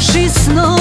Шісно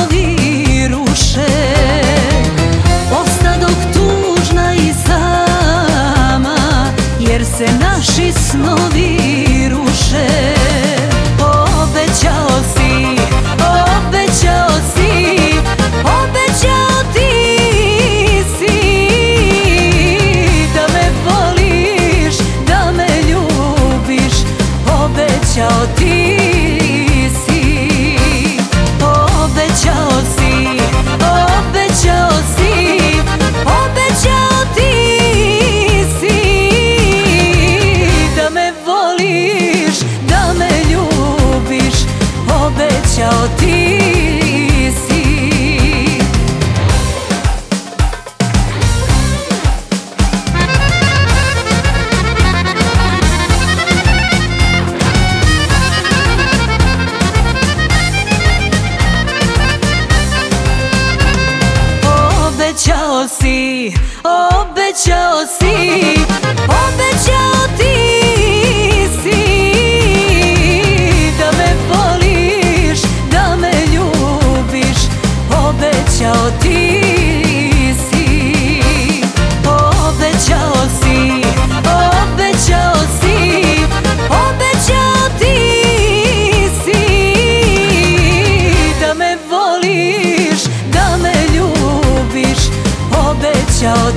si, obećao si, obećao Cháu